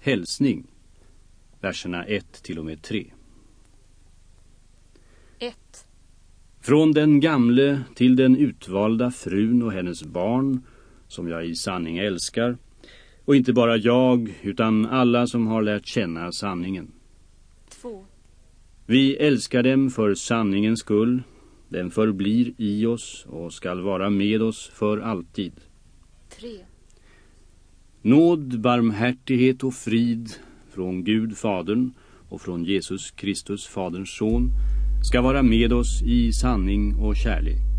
hälsning. Verserna 1 till och med 3. 1. Från den gamle till den utvalda frun och hennes barn, som jag i sanning älskar, och inte bara jag, utan alla som har lärt känna sanningen. 2. Vi älskar dem för sanningens skull. Den förblir i oss och skall vara med oss för alltid. 3. Nåd, barmhärtighet och frid från Gud Fadern och från Jesus Kristus Faderns son ska vara med oss i sanning och kärlek.